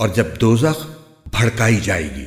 और जब दोजख भड़काई जाएगी।